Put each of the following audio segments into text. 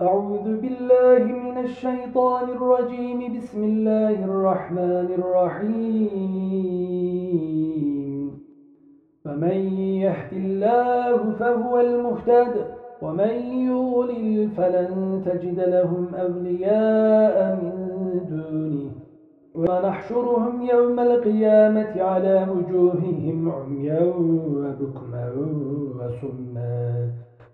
أعوذ بالله من الشيطان الرجيم. بسم الله الرحمن الرحيم. فمن يهد الله فهو المهتد ومن يضلل فلن تجد لهم أولياء من دونه. ونحشرهم يوم القيامة على وجوههم عميا وبكما وصما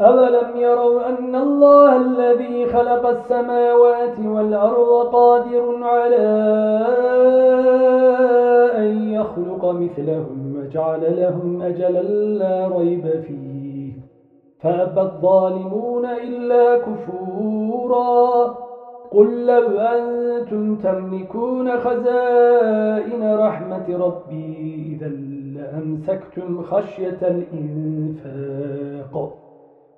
أولم يروا أن الله الذي خلق السماوات والأرض قادر على أن يخلق مثلهم وجعل لهم أجلا لا ريب فيه فأبى الظالمون إلا كفورا قل لو أنتم تملكون خزائن رحمة ربي إذا لأمسكتم خشية الإنفاق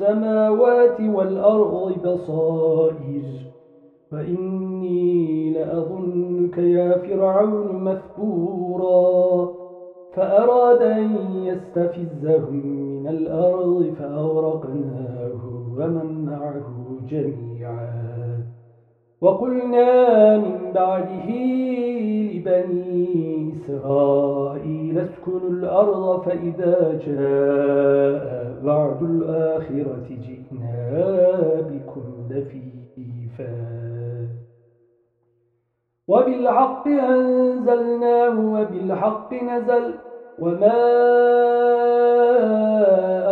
السماوات والأرض بصائر. فإني لأظنك يا فرعون مثبورا. فأراد أن يستفزهم من الأرض فأغرقناه ومن معه جميعا. وقلنا من بعده لبني إسرائيل اسكنوا الأرض فإذا جاء بعد الآخرة جئنا بكم لفيفا وبالحق أنزلناه وبالحق نزل وما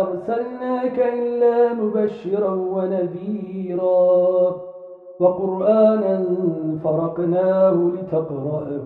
أرسلناك إلا مبشرا ونذيرا. وقرآنا فرقناه لتقرأه.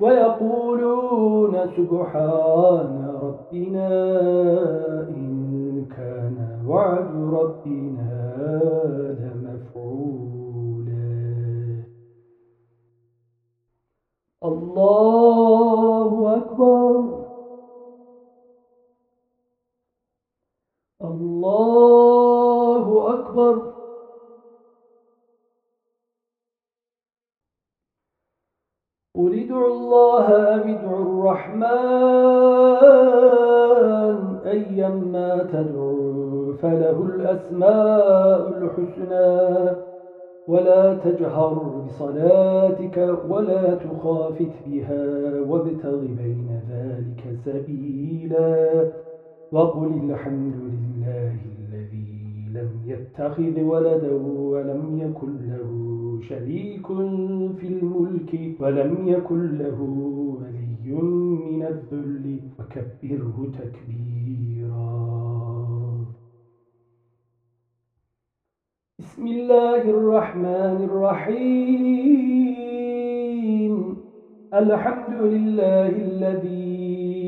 ويقولون سبحان ربنا إن كان وعد ربنا لمفعولا. الله أكبر. الله أكبر. ادعوا الله أم ادعوا الرحمن؟ أيما تدعوا فله الأسماء الحسنى. ولا تجهر بصلاتك ولا تخافت بها وابتغ بين ذلك سبيلا. وقل الحمد لله لم يتخذ ولدا ولم يكن له شريك في الملك ولم يكن له ولي من الذل وكبره تكبيرا. بسم الله الرحمن الرحيم. الحمد لله الذي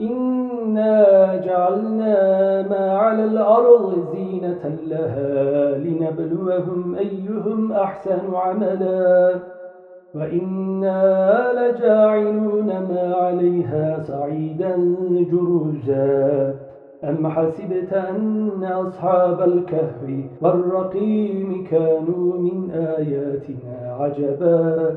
إنا جعلنا ما على الأرض زينة لها لنبلوهم أيهم أحسن عملا وإنا لجاعلون ما عليها سعيدا جرزا أم حسبت أن أصحاب الكهف والرقيم كانوا من آياتنا عجبا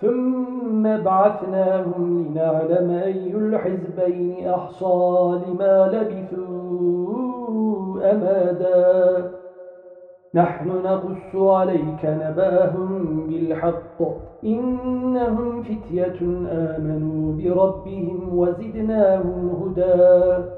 ثم بعثناهم لنعلم أي الحزبين أحصى لما لبثوا أمادا نحن نقص عليك نباهم بالحق. إنهم فتية آمنوا بربهم وزدناهم هدى.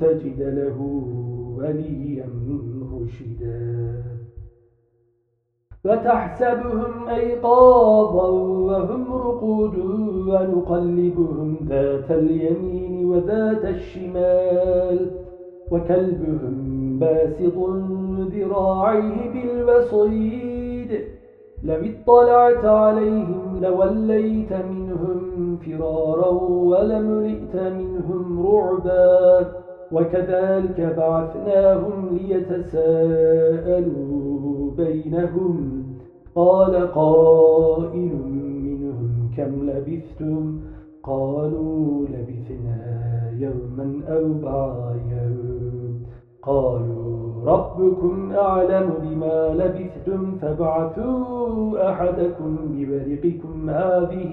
تجد له وليا مرشدا. وتحسبهم أيقاظا وهم رقود ونقلبهم ذات اليمين وذات الشمال وكلبهم باسط ذراعيه بالوصيد. لو اطلعت عليهم لوليت منهم فرارا ولملئت منهم رعبا وكذلك بعثناهم ليتساءلوا بينهم. قال قائل منهم كم لبثتم؟ قالوا لبثنا يوما أو بعض يوم قالوا ربكم أعلم بما لبثتم فابعثوا أحدكم بورقكم هذه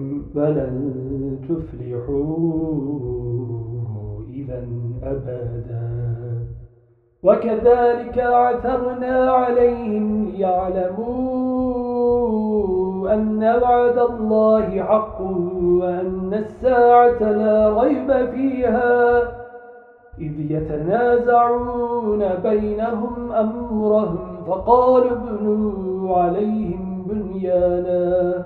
فلن تفلحوا إذا أبدا وكذلك عثرنا عليهم ليعلموا أن وعد الله حق وأن الساعة لا ريب فيها إذ يتنازعون بينهم أمرهم فقالوا ابنوا عليهم بنيانا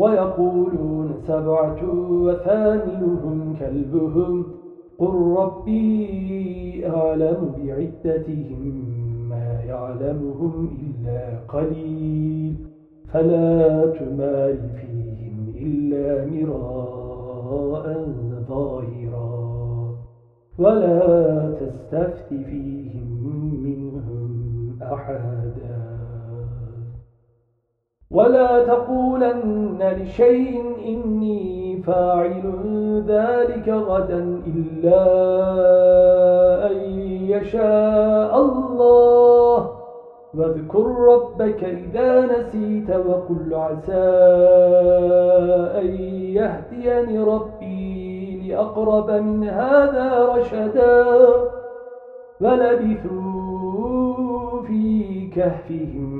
ويقولون سبعة وثامنهم كلبهم. قل ربي أعلم بعدتهم ما يعلمهم إلا قليل. فلا تمال فيهم إلا مراء ظاهرا. ولا تستفت فيهم منهم أحدا. ولا تقولن لشيء إني فاعل ذلك غدا إلا أن يشاء الله. واذكر ربك إذا نسيت وقل عسى أن يهديني ربي لأقرب من هذا رشدا. ولبثوا في كهفهم